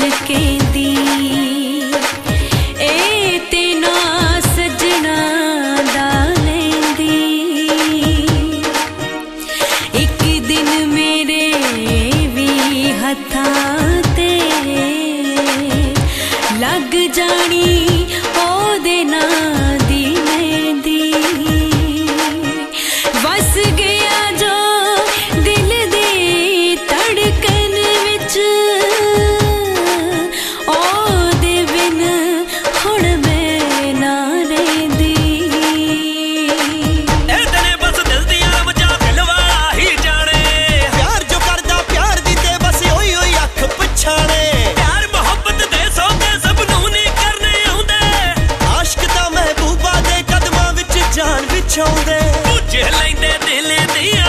ਨੱਚ ਕਹਿੰਦੀ ਏ ਤੇ ਨਾ ਸਜਣਾ ਦਾ ਲੈਂਦੀ। ਇੱਕ ਦਿਨ ਮੇਰੇ ਵੀ ਹੱਥਾਂ ਤੇ ਲੱਗ ਜਾਣੀ ਪਛਾਉਂਦੇ ਪੁੱਛ ਲੈਂਦੇ ਦਿਲ ਦੀਆਂ